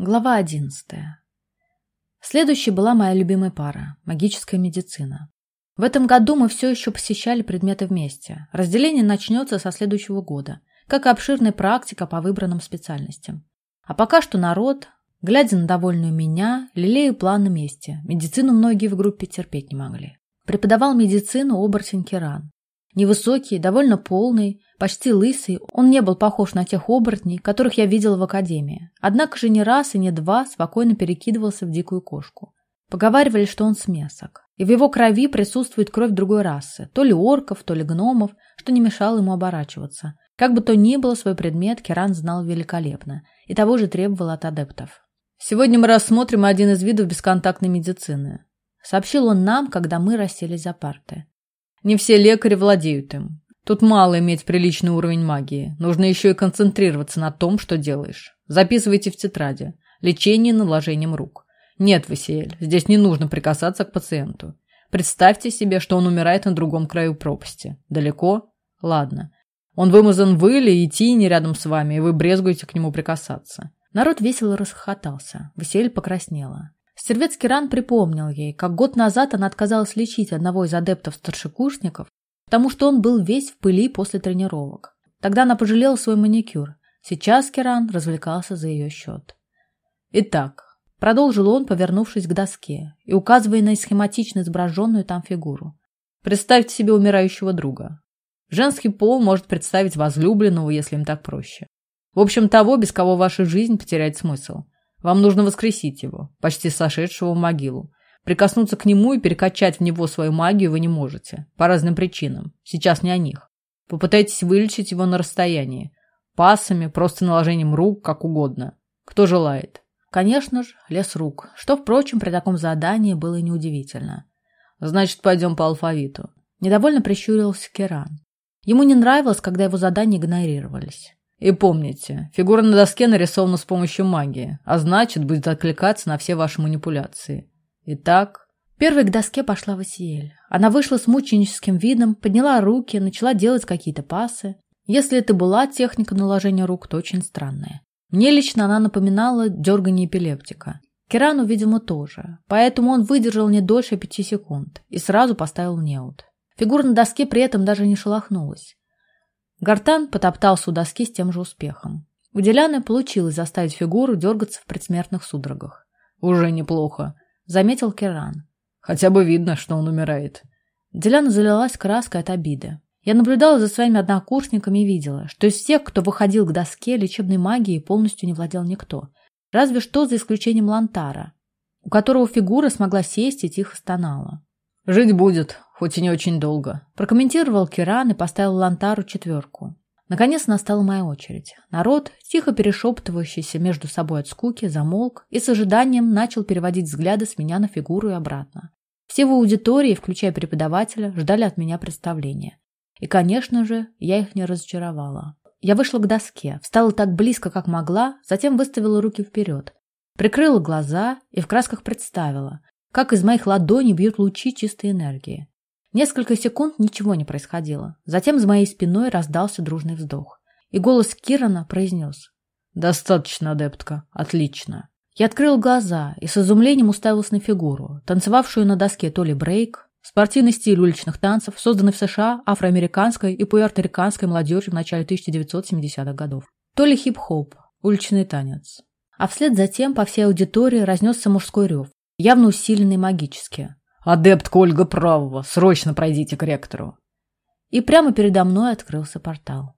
Глава одиннадцатая. Следующей была моя любимая пара – магическая медицина. В этом году мы все еще посещали предметы вместе. Разделение начнется со следующего года, как и обширная практика по выбранным специальностям. А пока что народ, глядя на довольную меня, лелея план на месте. Медицину многие в группе терпеть не могли. Преподавал медицину оборотень Керан. Невысокий, довольно полный, почти лысый, он не был похож на тех оборотней, которых я видела в академии. Однако же не раз и не два спокойно перекидывался в дикую кошку. Поговаривали, что он смесок. И в его крови присутствует кровь другой расы, то ли орков, то ли гномов, что не мешало ему оборачиваться. Как бы то ни было, свой предмет Керан знал великолепно, и того же требовал от адептов. «Сегодня мы рассмотрим один из видов бесконтактной медицины», сообщил он нам, когда мы расселись за парты. Не все лекари владеют им. Тут мало иметь приличный уровень магии. Нужно еще и концентрироваться на том, что делаешь. Записывайте в тетради. Лечение наложением рук. Нет, Васиэль, здесь не нужно прикасаться к пациенту. Представьте себе, что он умирает на другом краю пропасти. Далеко? Ладно. Он вымазан в иле и тени рядом с вами, и вы брезгуете к нему прикасаться. Народ весело расхохотался. Васиэль покраснела. Сервецкий ран припомнил ей, как год назад она отказалась лечить одного из адептов-старшекурсников, потому что он был весь в пыли после тренировок. Тогда она пожалела свой маникюр. Сейчас Керан развлекался за ее счет. Итак, продолжил он, повернувшись к доске и указывая на схематично изображенную там фигуру. Представьте себе умирающего друга. Женский пол может представить возлюбленного, если им так проще. В общем, того, без кого ваша жизнь потеряет смысл – вам нужно воскресить его, почти сошедшего в могилу. Прикоснуться к нему и перекачать в него свою магию вы не можете. По разным причинам. Сейчас не о них. Попытайтесь вылечить его на расстоянии. Пасами, просто наложением рук, как угодно. Кто желает? Конечно же, лес рук, что, впрочем, при таком задании было неудивительно. Значит, пойдем по алфавиту. Недовольно прищурился Керан. Ему не нравилось, когда его задания игнорировались. И помните, фигура на доске нарисована с помощью магии, а значит, будет откликаться на все ваши манипуляции. Итак... Первой к доске пошла Васиэль. Она вышла с мученическим видом, подняла руки, начала делать какие-то пасы. Если это была техника наложения рук, то очень странная. Мне лично она напоминала дергание эпилептика. Кирану, видимо, тоже, поэтому он выдержал не дольше пяти секунд и сразу поставил неуд. Фигура на доске при этом даже не шелохнулась. Гартан потоптался у доски с тем же успехом. У Деляны получилось заставить фигуру дергаться в предсмертных судорогах. «Уже неплохо», — заметил Керан. «Хотя бы видно, что он умирает». Деляна залилась краской от обиды. Я наблюдала за своими однокурсниками и видела, что из всех, кто выходил к доске, лечебной магией полностью не владел никто. Разве что за исключением Лантара, у которого фигура смогла сесть и тихо стонала. «Жить будет, хоть и не очень долго», – прокомментировал Киран и поставил Лантару четверку. Наконец настала моя очередь. Народ, тихо перешептывающийся между собой от скуки, замолк и с ожиданием начал переводить взгляды с меня на фигуру и обратно. Все в аудитории, включая преподавателя, ждали от меня представления. И, конечно же, я их не разочаровала. Я вышла к доске, встала так близко, как могла, затем выставила руки вперед, прикрыла глаза и в красках представила, как из моих ладоней бьют лучи чистой энергии. Несколько секунд ничего не происходило. Затем за моей спиной раздался дружный вздох. И голос Кирана произнес. «Достаточно, адептка. Отлично». Я открыл глаза и с изумлением уставился на фигуру, танцевавшую на доске то ли брейк, спортивный стиль уличных танцев, созданный в США афроамериканской и пуэрториканской молодежью в начале 1970-х годов, то ли хип-хоп, уличный танец. А вслед за тем по всей аудитории разнесся мужской рев, явно усиленный магически. «Адепт Ольга Правого, срочно пройдите к ректору!» И прямо передо мной открылся портал.